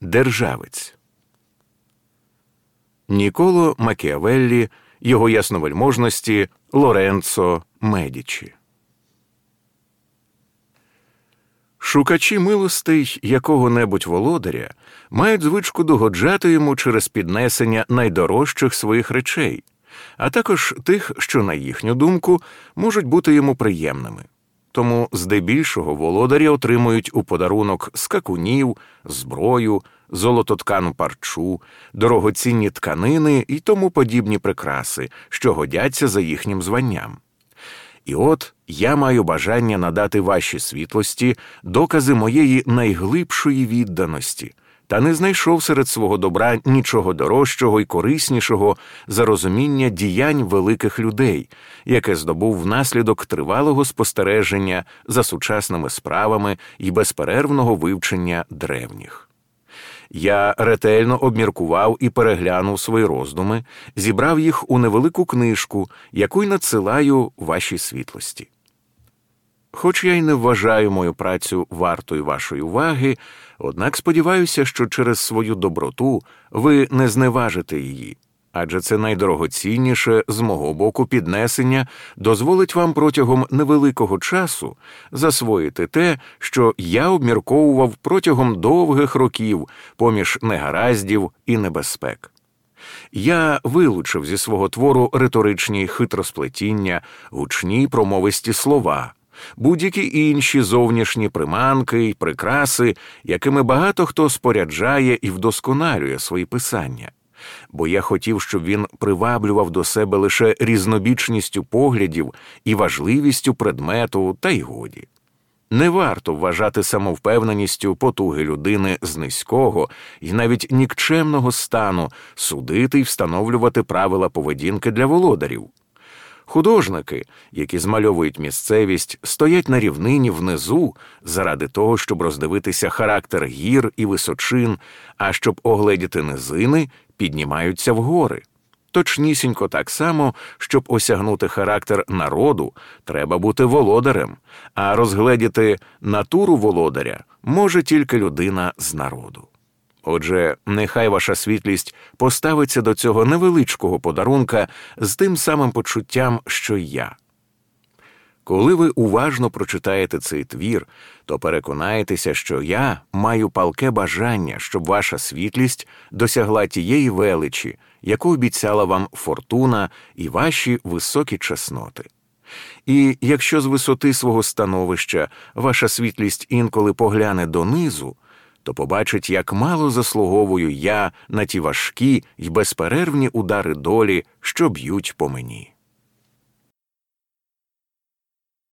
Державець Ніколо Макіавеллі, його ясновельможності Лоренцо Медічі. Шукачі милостей якого-небудь володаря мають звичку догоджати йому через піднесення найдорожчих своїх речей, а також тих, що, на їхню думку, можуть бути йому приємними. Тому здебільшого володарі отримують у подарунок скакунів, зброю, золототкану парчу, дорогоцінні тканини і тому подібні прикраси, що годяться за їхнім званням. І от я маю бажання надати вашій світлості докази моєї найглибшої відданості, та не знайшов серед свого добра нічого дорожчого і кориснішого за розуміння діянь великих людей, яке здобув внаслідок тривалого спостереження за сучасними справами і безперервного вивчення древніх. Я ретельно обміркував і переглянув свої роздуми, зібрав їх у невелику книжку, яку й надсилаю вашій світлості. Хоч я й не вважаю мою працю вартою вашої уваги, однак сподіваюся, що через свою доброту ви не зневажите її, адже це найдорогоцінніше з мого боку піднесення дозволить вам протягом невеликого часу засвоїти те, що я обмірковував протягом довгих років поміж негараздів і небезпек. Я вилучив зі свого твору риторичні хитросплетіння, гучні промовисті слова будь-які інші зовнішні приманки й прикраси, якими багато хто споряджає і вдосконалює свої писання. Бо я хотів, щоб він приваблював до себе лише різнобічністю поглядів і важливістю предмету, та й годі. Не варто вважати самовпевненістю потуги людини з низького і навіть нікчемного стану судити й встановлювати правила поведінки для володарів. Художники, які змальовують місцевість, стоять на рівнині внизу заради того, щоб роздивитися характер гір і височин, а щоб огледіти низини, піднімаються вгори. Точнісінько так само, щоб осягнути характер народу, треба бути володарем, а розгледіти натуру володаря може тільки людина з народу. Отже, нехай ваша світлість поставиться до цього невеличкого подарунка з тим самим почуттям, що й я. Коли ви уважно прочитаєте цей твір, то переконаєтеся, що я маю палке бажання, щоб ваша світлість досягла тієї величі, яку обіцяла вам фортуна і ваші високі чесноти. І якщо з висоти свого становища ваша світлість інколи погляне донизу, то побачить, як мало заслуговую я на ті важкі й безперервні удари долі, що б'ють по мені.